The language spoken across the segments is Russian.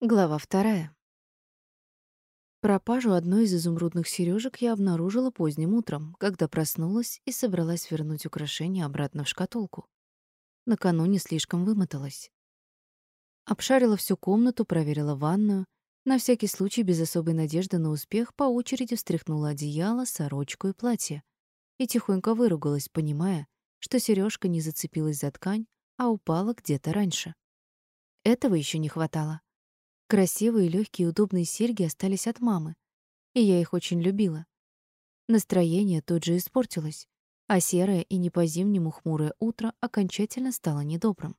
Глава вторая. Пропажу одной из изумрудных сережек я обнаружила поздним утром, когда проснулась и собралась вернуть украшение обратно в шкатулку. Накануне слишком вымоталась. Обшарила всю комнату, проверила ванную, на всякий случай без особой надежды на успех по очереди встряхнула одеяло, сорочку и платье и тихонько выругалась, понимая, что сережка не зацепилась за ткань, а упала где-то раньше. Этого еще не хватало. Красивые, легкие удобные серьги остались от мамы, и я их очень любила. Настроение тут же испортилось, а серое и не по-зимнему хмурое утро окончательно стало недобрым.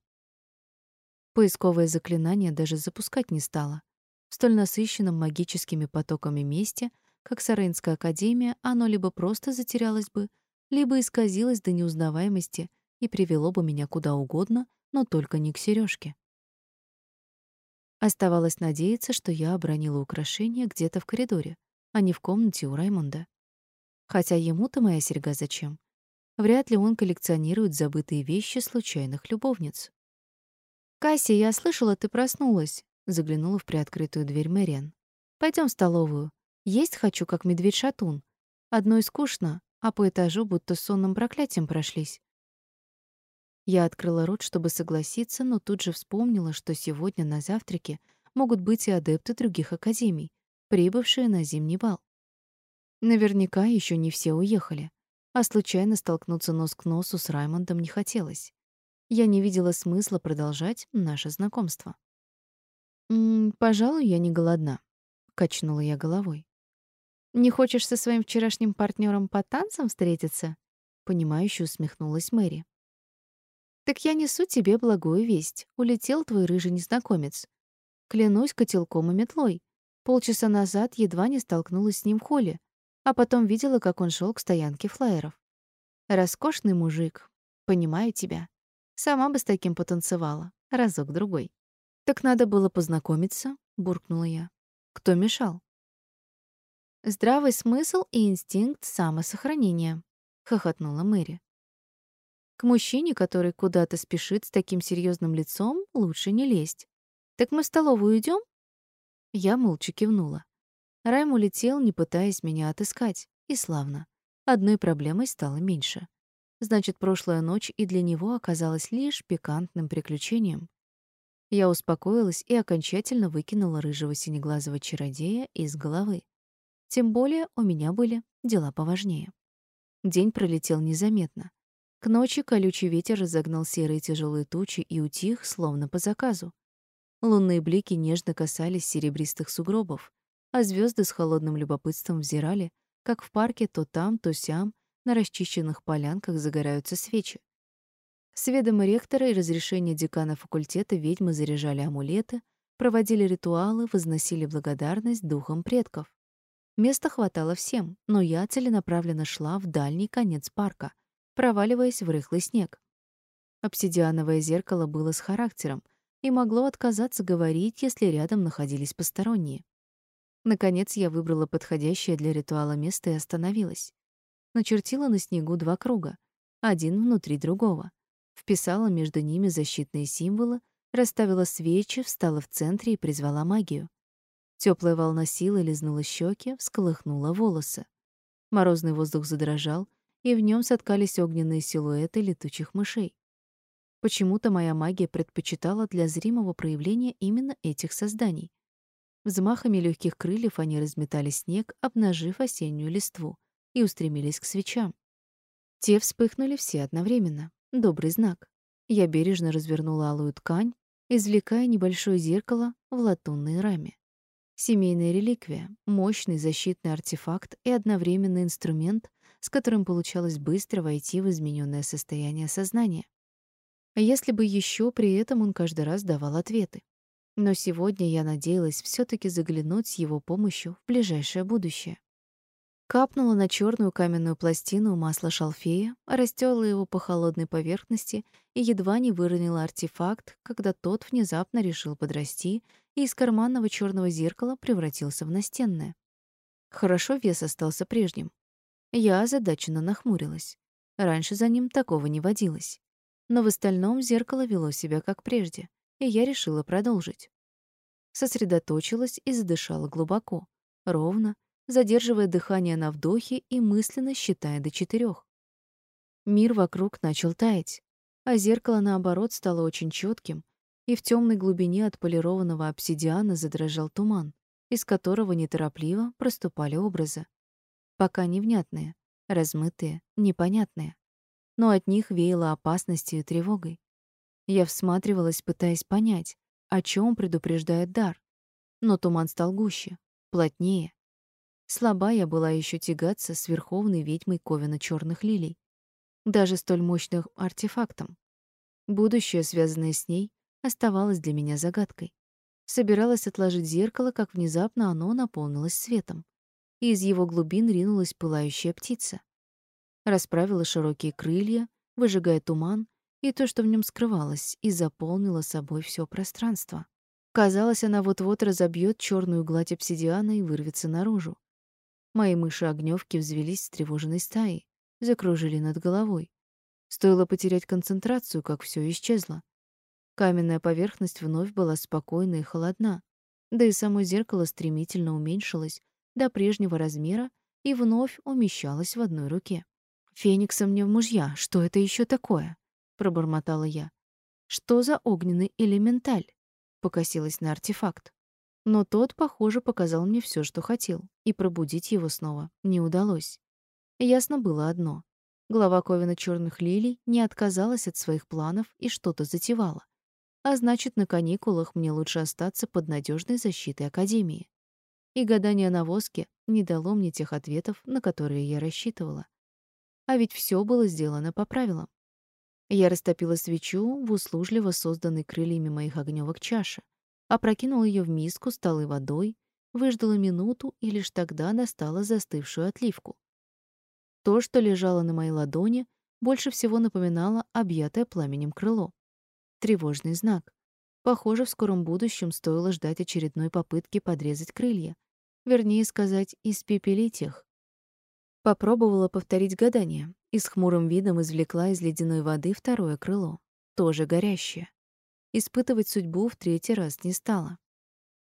Поисковое заклинание даже запускать не стало. В столь насыщенном магическими потоками месте, как Саренская академия, оно либо просто затерялось бы, либо исказилось до неузнаваемости и привело бы меня куда угодно, но только не к сережке. Оставалось надеяться, что я обронила украшение где-то в коридоре, а не в комнате у Раймонда. Хотя ему-то моя серьга зачем? Вряд ли он коллекционирует забытые вещи случайных любовниц. «Касси, я слышала, ты проснулась», — заглянула в приоткрытую дверь Мэриан. Пойдем в столовую. Есть хочу, как медведь-шатун. Одной скучно, а по этажу будто сонным проклятием прошлись. Я открыла рот, чтобы согласиться, но тут же вспомнила, что сегодня на завтраке могут быть и адепты других академий, прибывшие на зимний бал. Наверняка еще не все уехали, а случайно столкнуться нос к носу с Раймондом не хотелось. Я не видела смысла продолжать наше знакомство. «М -м, «Пожалуй, я не голодна», — качнула я головой. «Не хочешь со своим вчерашним партнером по танцам встретиться?» — понимающе усмехнулась Мэри. Так я несу тебе благую весть. Улетел твой рыжий незнакомец. Клянусь котелком и метлой. Полчаса назад едва не столкнулась с ним в холле, а потом видела, как он шел к стоянке флайеров. Роскошный мужик. Понимаю тебя. Сама бы с таким потанцевала. Разок-другой. Так надо было познакомиться, буркнула я. Кто мешал? Здравый смысл и инстинкт самосохранения, хохотнула Мэри. К мужчине, который куда-то спешит с таким серьезным лицом, лучше не лезть. Так мы в столовую идем? Я молча кивнула. Райм улетел, не пытаясь меня отыскать, и славно. Одной проблемой стало меньше. Значит, прошлая ночь и для него оказалась лишь пикантным приключением. Я успокоилась и окончательно выкинула рыжего синеглазого чародея из головы. Тем более у меня были дела поважнее. День пролетел незаметно. К ночи колючий ветер разогнал серые тяжелые тучи и утих, словно по заказу. Лунные блики нежно касались серебристых сугробов, а звезды с холодным любопытством взирали, как в парке то там, то сям на расчищенных полянках загораются свечи. С ведома ректора и разрешения декана факультета ведьмы заряжали амулеты, проводили ритуалы, возносили благодарность духам предков. Места хватало всем, но я целенаправленно шла в дальний конец парка, проваливаясь в рыхлый снег. Обсидиановое зеркало было с характером и могло отказаться говорить, если рядом находились посторонние. Наконец я выбрала подходящее для ритуала место и остановилась. Начертила на снегу два круга, один внутри другого. Вписала между ними защитные символы, расставила свечи, встала в центре и призвала магию. Теплая волна силы лизнула щеки, всколыхнула волосы. Морозный воздух задрожал, и в нем соткались огненные силуэты летучих мышей. Почему-то моя магия предпочитала для зримого проявления именно этих созданий. Взмахами легких крыльев они разметали снег, обнажив осеннюю листву, и устремились к свечам. Те вспыхнули все одновременно. Добрый знак. Я бережно развернула алую ткань, извлекая небольшое зеркало в латунной раме. Семейная реликвия, мощный защитный артефакт и одновременно инструмент, с которым получалось быстро войти в измененное состояние сознания. А если бы еще при этом он каждый раз давал ответы. Но сегодня я надеялась все таки заглянуть с его помощью в ближайшее будущее. Капнула на черную каменную пластину масло шалфея, растёрла его по холодной поверхности и едва не выронила артефакт, когда тот внезапно решил подрасти и из карманного черного зеркала превратился в настенное. Хорошо вес остался прежним, я озадаченно нахмурилась. Раньше за ним такого не водилось. Но в остальном зеркало вело себя как прежде, и я решила продолжить. сосредоточилась и задышала глубоко, ровно, задерживая дыхание на вдохе и мысленно считая до четырех. Мир вокруг начал таять, а зеркало, наоборот, стало очень четким, и в темной глубине отполированного обсидиана задрожал туман, из которого неторопливо проступали образы. Пока невнятные, размытые, непонятные. Но от них веяло опасностью и тревогой. Я всматривалась, пытаясь понять, о чем предупреждает дар. Но туман стал гуще, плотнее. Слаба я была еще тягаться с верховной ведьмой Ковина черных лилий, даже столь мощным артефактом. Будущее, связанное с ней, оставалось для меня загадкой. Собиралась отложить зеркало, как внезапно оно наполнилось светом, и из его глубин ринулась пылающая птица. Расправила широкие крылья, выжигая туман и то, что в нем скрывалось, и заполнила собой все пространство. Казалось, она вот-вот разобьет черную гладь обсидиана и вырвется наружу. Мои мыши-огнёвки взвелись с тревожной стаей, закружили над головой. Стоило потерять концентрацию, как все исчезло. Каменная поверхность вновь была спокойна и холодна, да и само зеркало стремительно уменьшилось до прежнего размера и вновь умещалось в одной руке. «Феникса мне в мужья, что это еще такое?» — пробормотала я. «Что за огненный элементаль?» — покосилась на артефакт. Но тот, похоже, показал мне все, что хотел, и пробудить его снова не удалось. Ясно было одно. Глава Ковина Черных лилий не отказалась от своих планов и что-то затевала. А значит, на каникулах мне лучше остаться под надежной защитой Академии. И гадание на воске не дало мне тех ответов, на которые я рассчитывала. А ведь все было сделано по правилам. Я растопила свечу в услужливо созданной крыльями моих огнёвок чаше, опрокинула ее в миску с талой водой, выждала минуту и лишь тогда достала застывшую отливку. То, что лежало на моей ладони, больше всего напоминало объятое пламенем крыло. Тревожный знак. Похоже, в скором будущем стоило ждать очередной попытки подрезать крылья. Вернее сказать, испепелить их. Попробовала повторить гадание и с хмурым видом извлекла из ледяной воды второе крыло, тоже горящее. Испытывать судьбу в третий раз не стала.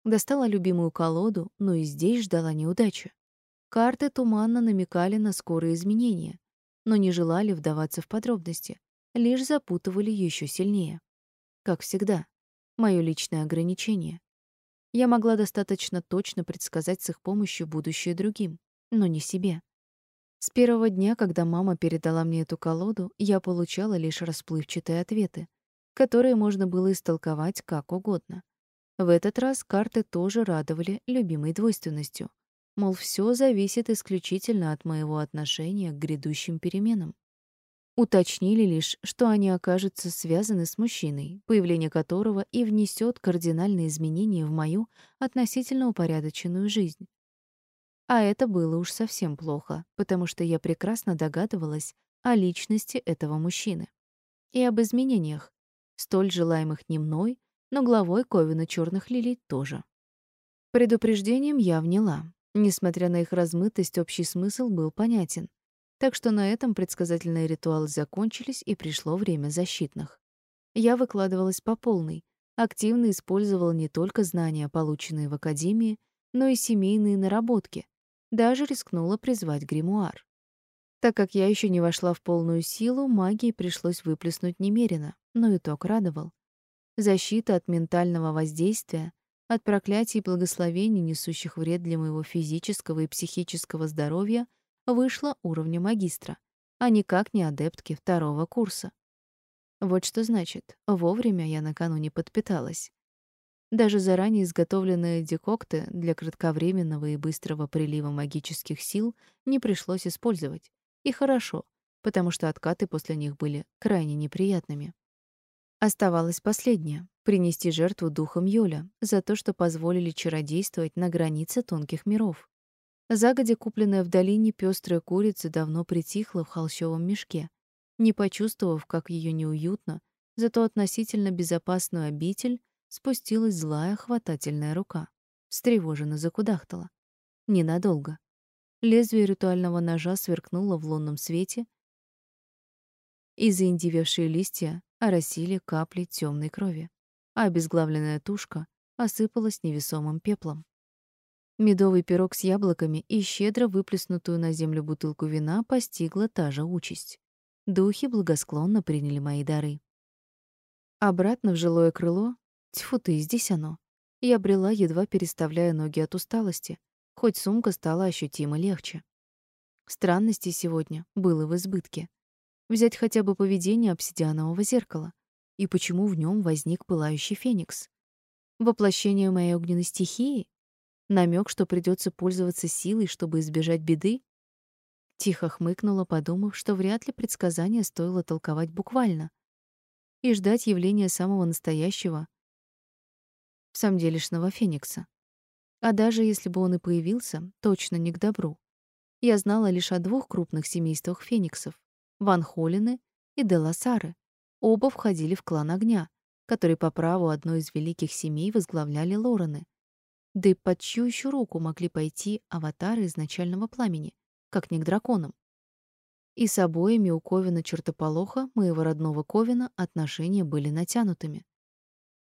Достала любимую колоду, но и здесь ждала неудачи. Карты туманно намекали на скорые изменения, но не желали вдаваться в подробности, лишь запутывали еще сильнее. Как всегда, мое личное ограничение. Я могла достаточно точно предсказать с их помощью будущее другим, но не себе. С первого дня, когда мама передала мне эту колоду, я получала лишь расплывчатые ответы, которые можно было истолковать как угодно. В этот раз карты тоже радовали любимой двойственностью. Мол, все зависит исключительно от моего отношения к грядущим переменам. Уточнили лишь, что они окажутся связаны с мужчиной, появление которого и внесет кардинальные изменения в мою относительно упорядоченную жизнь. А это было уж совсем плохо, потому что я прекрасно догадывалась о личности этого мужчины и об изменениях, столь желаемых не мной, но главой Ковина Черных лилий тоже. Предупреждением я вняла. Несмотря на их размытость, общий смысл был понятен. Так что на этом предсказательные ритуалы закончились, и пришло время защитных. Я выкладывалась по полной, активно использовала не только знания, полученные в академии, но и семейные наработки, даже рискнула призвать гримуар. Так как я еще не вошла в полную силу, магии пришлось выплеснуть немерено, но итог радовал. Защита от ментального воздействия, от проклятий и благословений, несущих вред для моего физического и психического здоровья, вышла уровня магистра, а никак не адептки второго курса. Вот что значит, вовремя я накануне подпиталась. Даже заранее изготовленные декокты для кратковременного и быстрого прилива магических сил не пришлось использовать. И хорошо, потому что откаты после них были крайне неприятными. Оставалось последнее — принести жертву духам Йоля за то, что позволили чародействовать на границе тонких миров. Загодя купленная в долине пестрая курица давно притихла в холщовом мешке, не почувствовав, как ее неуютно, зато относительно безопасную обитель спустилась злая хватательная рука. Встревоженно закудахтала. Ненадолго. Лезвие ритуального ножа сверкнуло в лунном свете, и заиндевевшие листья оросили капли темной крови, а обезглавленная тушка осыпалась невесомым пеплом. Медовый пирог с яблоками и щедро выплеснутую на землю бутылку вина постигла та же участь. Духи благосклонно приняли мои дары. Обратно в жилое крыло, тьфу ты, здесь оно, я брела, едва переставляя ноги от усталости, хоть сумка стала ощутимо легче. Странностей сегодня было в избытке. Взять хотя бы поведение обсидианового зеркала. И почему в нем возник пылающий феникс? Воплощение моей огненной стихии? Намек, что придется пользоваться силой, чтобы избежать беды? Тихо хмыкнула, подумав, что вряд ли предсказание стоило толковать буквально. И ждать явления самого настоящего, в самом делешного феникса. А даже если бы он и появился, точно не к добру. Я знала лишь о двух крупных семействах фениксов — Ван Холлины и Деласары. Оба входили в клан Огня, который по праву одной из великих семей возглавляли Лорены — да и под чью еще руку могли пойти аватары изначального пламени, как не к драконам? И с обоими у Ковина чертополоха, моего родного Ковина, отношения были натянутыми.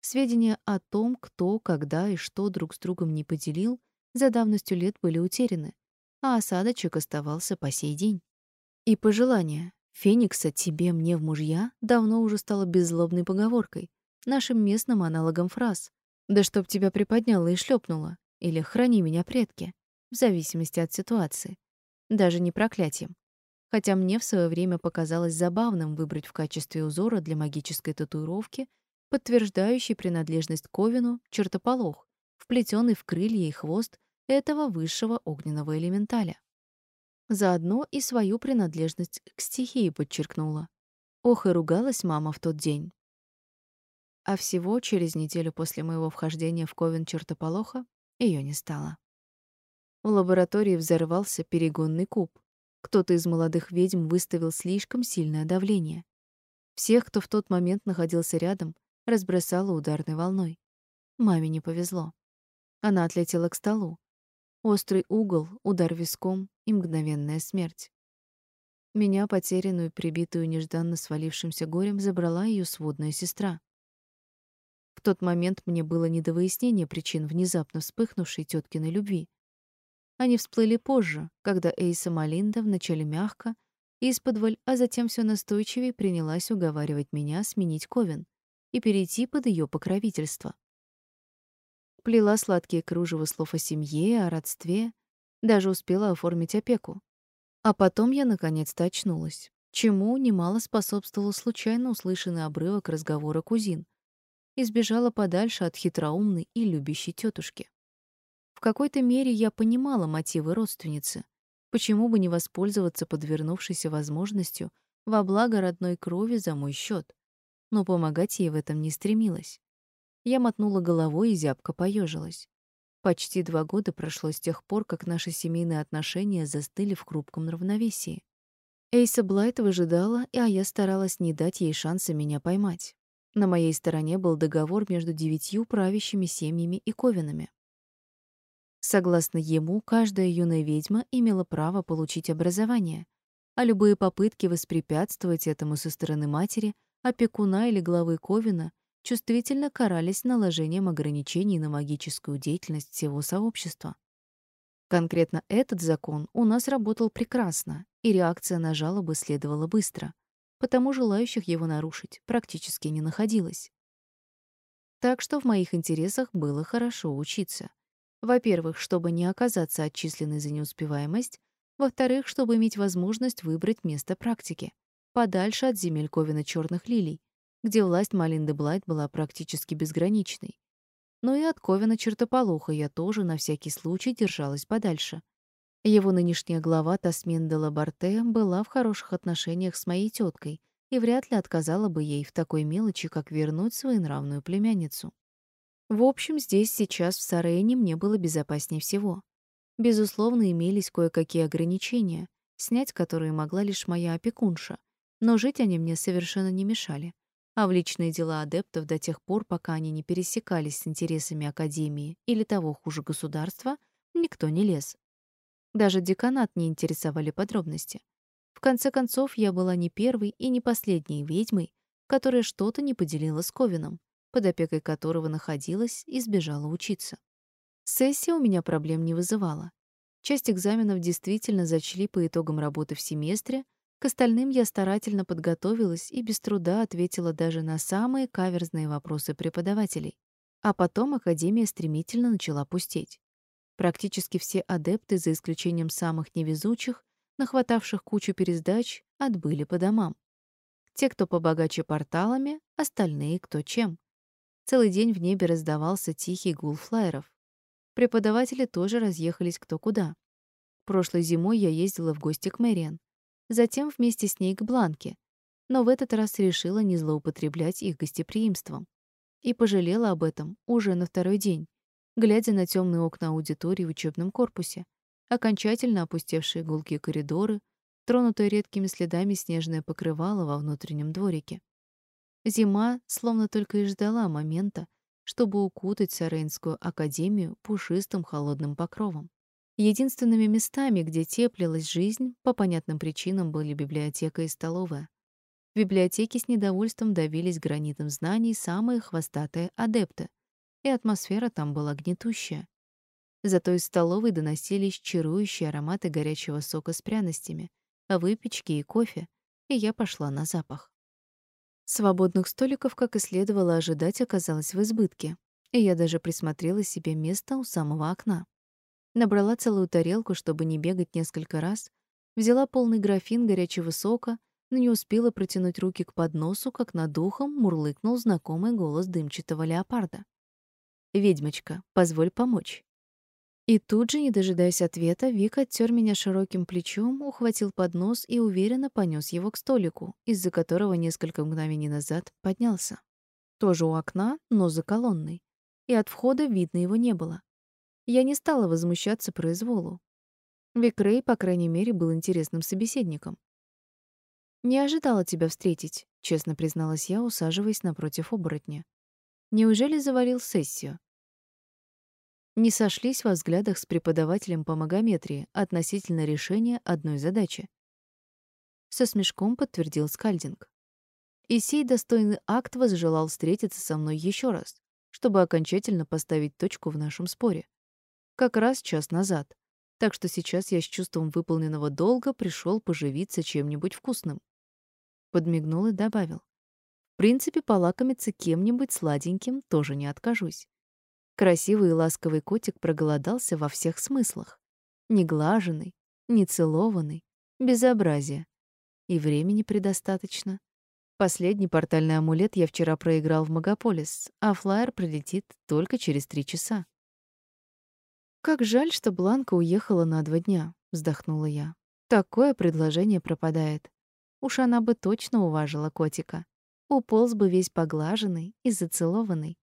Сведения о том, кто, когда и что друг с другом не поделил, за давностью лет были утеряны, а осадочек оставался по сей день. И пожелание «Феникса тебе, мне в мужья» давно уже стало беззлобной поговоркой, нашим местным аналогом фраз, да чтоб тебя приподняло и шлепнуло, или храни меня, предки, в зависимости от ситуации. Даже не проклятием. Хотя мне в свое время показалось забавным выбрать в качестве узора для магической татуировки подтверждающий принадлежность Ковину чертополох, вплетенный в крылья и хвост этого высшего огненного элементаля. Заодно и свою принадлежность к стихии подчеркнула. Ох, и ругалась мама в тот день, а всего через неделю после моего вхождения в ковен чертополоха ее не стало. В лаборатории взорвался перегонный куб. Кто-то из молодых ведьм выставил слишком сильное давление. Всех, кто в тот момент находился рядом, разбросало ударной волной. Маме не повезло. Она отлетела к столу. Острый угол, удар виском и мгновенная смерть. Меня, потерянную, прибитую нежданно свалившимся горем, забрала ее сводная сестра. В тот момент мне было не до выяснения причин внезапно вспыхнувшей теткиной любви. Они всплыли позже, когда Эйса Малинда вначале мягко, из-под а затем все настойчивее принялась уговаривать меня сменить Ковен и перейти под ее покровительство. Плела сладкие кружева слов о семье, о родстве, даже успела оформить опеку. А потом я наконец-то очнулась, чему немало способствовал случайно услышанный обрывок разговора кузин, и сбежала подальше от хитроумной и любящей тетушки. В какой-то мере я понимала мотивы родственницы. Почему бы не воспользоваться подвернувшейся возможностью во благо родной крови за мой счет? Но помогать ей в этом не стремилась. Я мотнула головой и зябко поежилась. Почти два года прошло с тех пор, как наши семейные отношения застыли в хрупком равновесии. Эйса Блайт выжидала, а я старалась не дать ей шанса меня поймать. На моей стороне был договор между девятью правящими семьями и ковинами. Согласно ему, каждая юная ведьма имела право получить образование, а любые попытки воспрепятствовать этому со стороны матери, опекуна или главы ковина чувствительно карались наложением ограничений на магическую деятельность всего сообщества. Конкретно этот закон у нас работал прекрасно, и реакция на жалобы следовала быстро потому желающих его нарушить практически не находилось. Так что в моих интересах было хорошо учиться. Во-первых, чтобы не оказаться отчисленной за неуспеваемость, во-вторых, чтобы иметь возможность выбрать место практики, подальше от земель Ковина Черных Лилий, где власть Малинды Блайт была практически безграничной. Но и от Ковина Чертополоха я тоже на всякий случай держалась подальше, его нынешняя глава Тасмин де Лабарте была в хороших отношениях с моей теткой и вряд ли отказала бы ей в такой мелочи, как вернуть свою нравную племянницу. В общем, здесь сейчас в Сарене мне было безопаснее всего. Безусловно, имелись кое-какие ограничения, снять которые могла лишь моя опекунша, но жить они мне совершенно не мешали. А в личные дела адептов до тех пор, пока они не пересекались с интересами Академии или того хуже государства, никто не лез. Даже деканат не интересовали подробности. В конце концов, я была не первой и не последней ведьмой, которая что-то не поделила с Ковином. под опекой которого находилась и сбежала учиться. Сессия у меня проблем не вызывала. Часть экзаменов действительно зачли по итогам работы в семестре, к остальным я старательно подготовилась и без труда ответила даже на самые каверзные вопросы преподавателей. А потом академия стремительно начала пустеть. Практически все адепты, за исключением самых невезучих, нахватавших кучу пересдач, отбыли по домам. Те, кто побогаче порталами, остальные кто чем. Целый день в небе раздавался тихий гул флайеров. Преподаватели тоже разъехались кто куда. Прошлой зимой я ездила в гости к Мэриан. Затем вместе с ней к Бланке. Но в этот раз решила не злоупотреблять их гостеприимством. И пожалела об этом уже на второй день, глядя на темные окна аудитории в учебном корпусе, окончательно опустевшие гулкие коридоры, тронутое редкими следами снежное покрывало во внутреннем дворике. Зима словно только и ждала момента, чтобы укутать Сарейнскую академию пушистым холодным покровом. Единственными местами, где теплилась жизнь, по понятным причинам были библиотека и столовая. В библиотеке с недовольством давились гранитом знаний самые хвостатые адепты, и атмосфера там была гнетущая. Зато из столовой доносились чарующие ароматы горячего сока с пряностями, выпечки и кофе, и я пошла на запах. Свободных столиков, как и следовало ожидать, оказалось в избытке, и я даже присмотрела себе место у самого окна. Набрала целую тарелку, чтобы не бегать несколько раз, взяла полный графин горячего сока, но не успела протянуть руки к подносу, как над ухом мурлыкнул знакомый голос дымчатого леопарда. «Ведьмочка, позволь помочь». И тут же, не дожидаясь ответа, Вик оттер меня широким плечом, ухватил поднос и уверенно понес его к столику, из-за которого несколько мгновений назад поднялся. Тоже у окна, но за колонной. И от входа видно его не было. Я не стала возмущаться произволу. Вик Рэй, по крайней мере, был интересным собеседником. «Не ожидала тебя встретить», — честно призналась я, усаживаясь напротив оборотня. Неужели завалил сессию? Не сошлись во взглядах с преподавателем по магометрии относительно решения одной задачи. Со смешком подтвердил Скальдинг. И сей достойный акт возжелал встретиться со мной еще раз, чтобы окончательно поставить точку в нашем споре. Как раз час назад. Так что сейчас я с чувством выполненного долга пришел поживиться чем-нибудь вкусным. Подмигнул и добавил принципе, полакомиться кем-нибудь сладеньким тоже не откажусь. Красивый и ласковый котик проголодался во всех смыслах. Не глаженный, не целованный, безобразие. И времени предостаточно. Последний портальный амулет я вчера проиграл в Магаполис, а флайер прилетит только через три часа. «Как жаль, что Бланка уехала на два дня», — вздохнула я. «Такое предложение пропадает. Уж она бы точно уважила котика уполз бы весь поглаженный и зацелованный.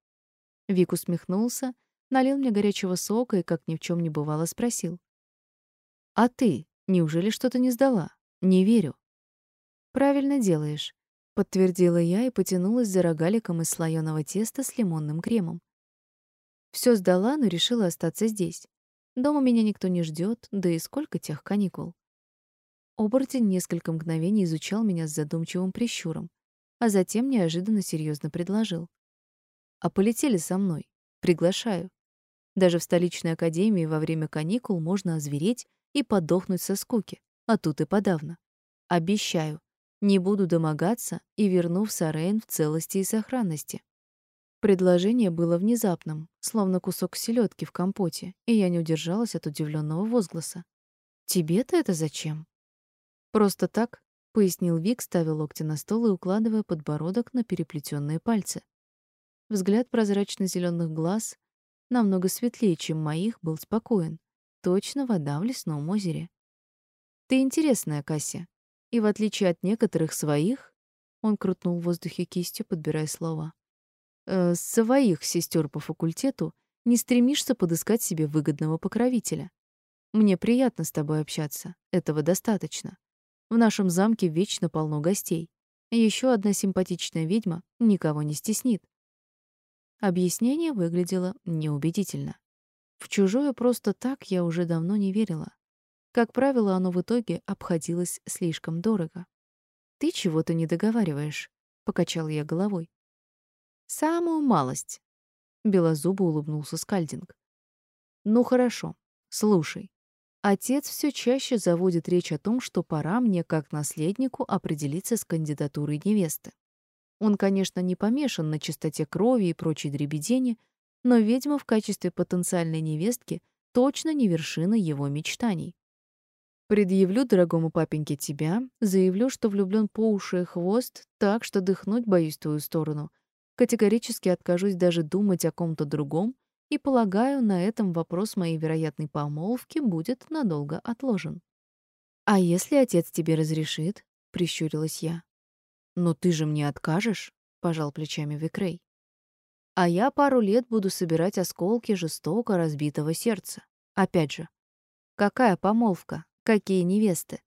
Вик усмехнулся, налил мне горячего сока и, как ни в чем не бывало, спросил. «А ты, неужели что-то не сдала? Не верю». «Правильно делаешь», — подтвердила я и потянулась за рогаликом из слоёного теста с лимонным кремом. Все сдала, но решила остаться здесь. Дома меня никто не ждет, да и сколько тех каникул. Оборотень несколько мгновений изучал меня с задумчивым прищуром, а затем неожиданно серьезно предложил. «А полетели со мной. Приглашаю. Даже в столичной академии во время каникул можно озвереть и подохнуть со скуки, а тут и подавно. Обещаю, не буду домогаться и верну в Сарейн в целости и сохранности». Предложение было внезапным, словно кусок селедки в компоте, и я не удержалась от удивленного возгласа. «Тебе-то это зачем?» «Просто так, пояснил Вик, ставя локти на стол и укладывая подбородок на переплетенные пальцы. Взгляд прозрачно зеленых глаз, намного светлее, чем моих, был спокоен. Точно вода в лесном озере. Ты интересная, Кася. И в отличие от некоторых своих, он крутнул в воздухе кистью, подбирая слова. Э, своих сестер по факультету не стремишься подыскать себе выгодного покровителя. Мне приятно с тобой общаться. Этого достаточно. В нашем замке вечно полно гостей. Еще одна симпатичная ведьма никого не стеснит. Объяснение выглядело неубедительно. В чужое просто так я уже давно не верила. Как правило, оно в итоге обходилось слишком дорого. «Ты чего-то не договариваешь», — покачал я головой. Самую малость. Белозубо улыбнулся Скальдинг. Ну хорошо. Слушай. Отец все чаще заводит речь о том, что пора мне, как наследнику, определиться с кандидатурой невесты. Он, конечно, не помешан на чистоте крови и прочей дребедени, но ведьма в качестве потенциальной невестки точно не вершина его мечтаний. Предъявлю дорогому папеньке тебя, заявлю, что влюблён по уши и хвост, так что дыхнуть боюсь в твою сторону. Категорически откажусь даже думать о ком-то другом, и, полагаю, на этом вопрос моей вероятной помолвки будет надолго отложен. «А если отец тебе разрешит?» — прищурилась я. «Но ты же мне откажешь?» — пожал плечами Викрей. «А я пару лет буду собирать осколки жестоко разбитого сердца. Опять же, какая помолвка? Какие невесты?»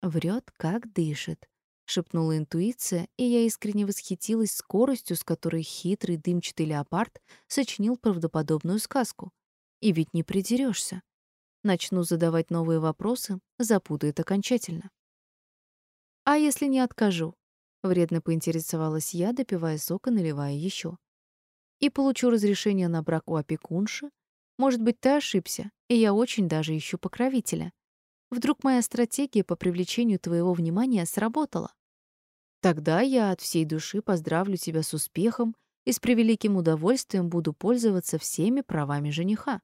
Врет, как дышит шепнула интуиция, и я искренне восхитилась скоростью, с которой хитрый дымчатый леопард сочинил правдоподобную сказку. И ведь не придерешься. Начну задавать новые вопросы, запутает окончательно. А если не откажу? Вредно поинтересовалась я, допивая сок и наливая еще. И получу разрешение на брак у опекунши? Может быть, ты ошибся, и я очень даже ищу покровителя. Вдруг моя стратегия по привлечению твоего внимания сработала? Тогда я от всей души поздравлю тебя с успехом и с превеликим удовольствием буду пользоваться всеми правами жениха,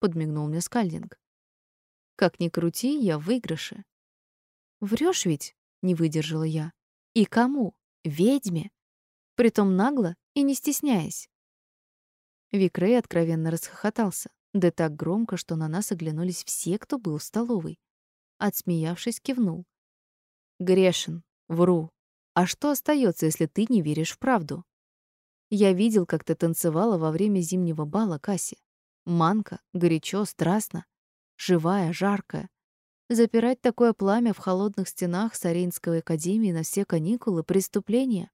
подмигнул мне Скальдинг. Как ни крути, я в выигрыше. Врешь ведь? не выдержала я. И кому? Ведьме. Притом нагло и не стесняясь. Викрей откровенно расхохотался, да так громко, что на нас оглянулись все, кто был в столовой. Отсмеявшись, кивнул. Грешен, вру, а что остается, если ты не веришь в правду? Я видел, как ты танцевала во время зимнего бала Касси. Манка, горячо, страстно, живая, жаркая. Запирать такое пламя в холодных стенах Сарейнской академии на все каникулы — преступление.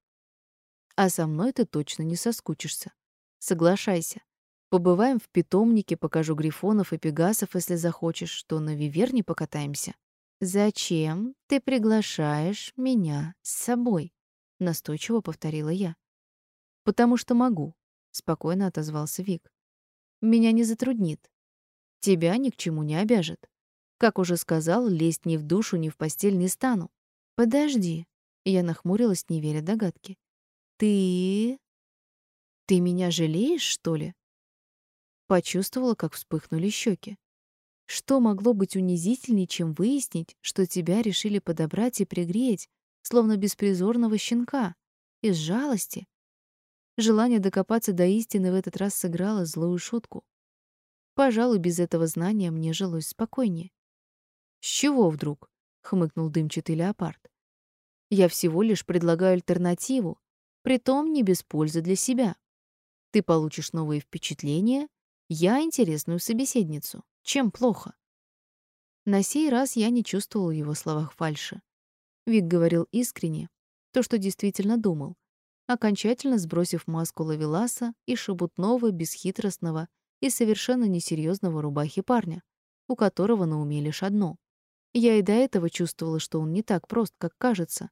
А со мной ты точно не соскучишься. Соглашайся. Побываем в питомнике, покажу грифонов и пегасов, если захочешь, что на Виверне покатаемся. «Зачем ты приглашаешь меня с собой?» — настойчиво повторила я. «Потому что могу», — спокойно отозвался Вик. «Меня не затруднит. Тебя ни к чему не обяжет. Как уже сказал, лезть ни в душу, ни в постель не стану. Подожди». Я нахмурилась, не веря догадке. «Ты... ты меня жалеешь, что ли?» Почувствовала, как вспыхнули щеки. Что могло быть унизительнее, чем выяснить, что тебя решили подобрать и пригреть, словно беспризорного щенка, из жалости? Желание докопаться до истины в этот раз сыграло злую шутку. Пожалуй, без этого знания мне жилось спокойнее. «С чего вдруг?» — хмыкнул дымчатый леопард. «Я всего лишь предлагаю альтернативу, притом не без пользы для себя. Ты получишь новые впечатления, я — интересную собеседницу. Чем плохо? На сей раз я не чувствовал в его словах фальши. Вик говорил искренне, то, что действительно думал, окончательно сбросив маску лавеласа и шебутного, бесхитростного и совершенно несерьезного рубахи парня, у которого на уме лишь одно. Я и до этого чувствовала, что он не так прост, как кажется,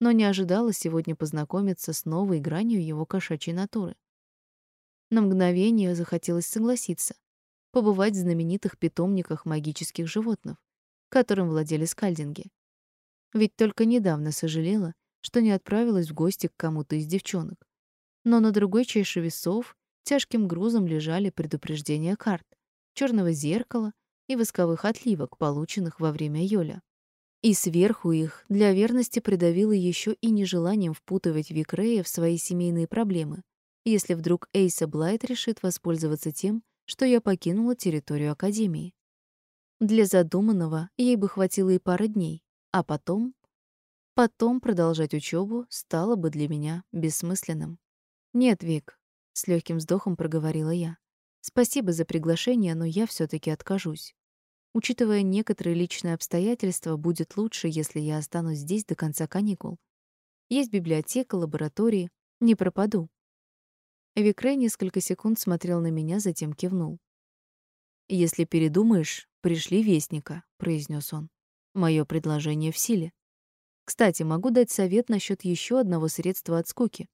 но не ожидала сегодня познакомиться с новой гранью его кошачьей натуры. На мгновение захотелось согласиться, побывать в знаменитых питомниках магических животных, которым владели скальдинги. Ведь только недавно сожалела, что не отправилась в гости к кому-то из девчонок. Но на другой чаше весов тяжким грузом лежали предупреждения карт, черного зеркала и восковых отливок, полученных во время Йоля. И сверху их для верности придавило еще и нежеланием впутывать Викрея в свои семейные проблемы, если вдруг Эйса Блайт решит воспользоваться тем, что я покинула территорию Академии. Для задуманного ей бы хватило и пары дней, а потом... Потом продолжать учебу стало бы для меня бессмысленным. «Нет, Вик», — с легким вздохом проговорила я. «Спасибо за приглашение, но я все таки откажусь. Учитывая некоторые личные обстоятельства, будет лучше, если я останусь здесь до конца каникул. Есть библиотека, лаборатории. Не пропаду. Викрей несколько секунд смотрел на меня, затем кивнул. «Если передумаешь, пришли вестника», — произнес он. «Мое предложение в силе. Кстати, могу дать совет насчет еще одного средства от скуки.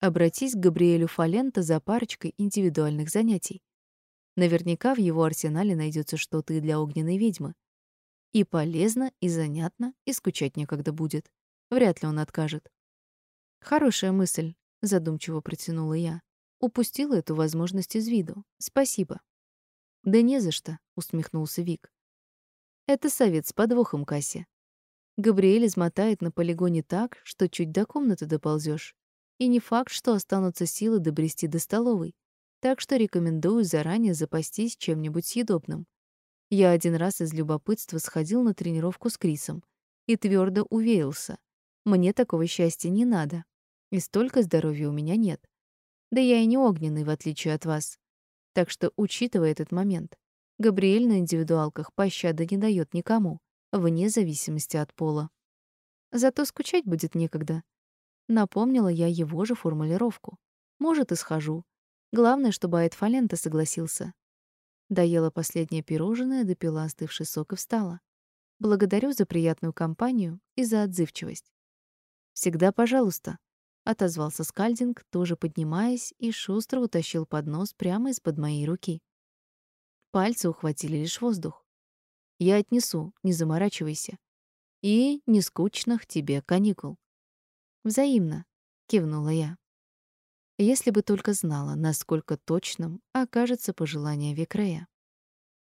Обратись к Габриэлю Фалента за парочкой индивидуальных занятий. Наверняка в его арсенале найдется что-то и для огненной ведьмы. И полезно, и занятно, и скучать некогда будет. Вряд ли он откажет. Хорошая мысль, задумчиво протянула я. Упустила эту возможность из виду. Спасибо. Да не за что, усмехнулся Вик. Это совет с подвохом, Касси. Габриэль измотает на полигоне так, что чуть до комнаты доползёшь. И не факт, что останутся силы добрести до столовой. Так что рекомендую заранее запастись чем-нибудь съедобным. Я один раз из любопытства сходил на тренировку с Крисом и твердо уверился. Мне такого счастья не надо. И столько здоровья у меня нет. Да я и не огненный, в отличие от вас. Так что, учитывая этот момент, Габриэль на индивидуалках пощады не дает никому, вне зависимости от пола. Зато скучать будет некогда. Напомнила я его же формулировку. Может, и схожу. Главное, чтобы Айтфалента согласился. Доела последнее пирожное, допила остывший сок и встала. Благодарю за приятную компанию и за отзывчивость. Всегда, пожалуйста, отозвался Скальдинг, тоже поднимаясь, и шустро утащил поднос прямо из-под моей руки. Пальцы ухватили лишь воздух. Я отнесу, не заморачивайся. И не скучных тебе каникул. Взаимно, кивнула я. Если бы только знала, насколько точным окажется пожелание Викрея.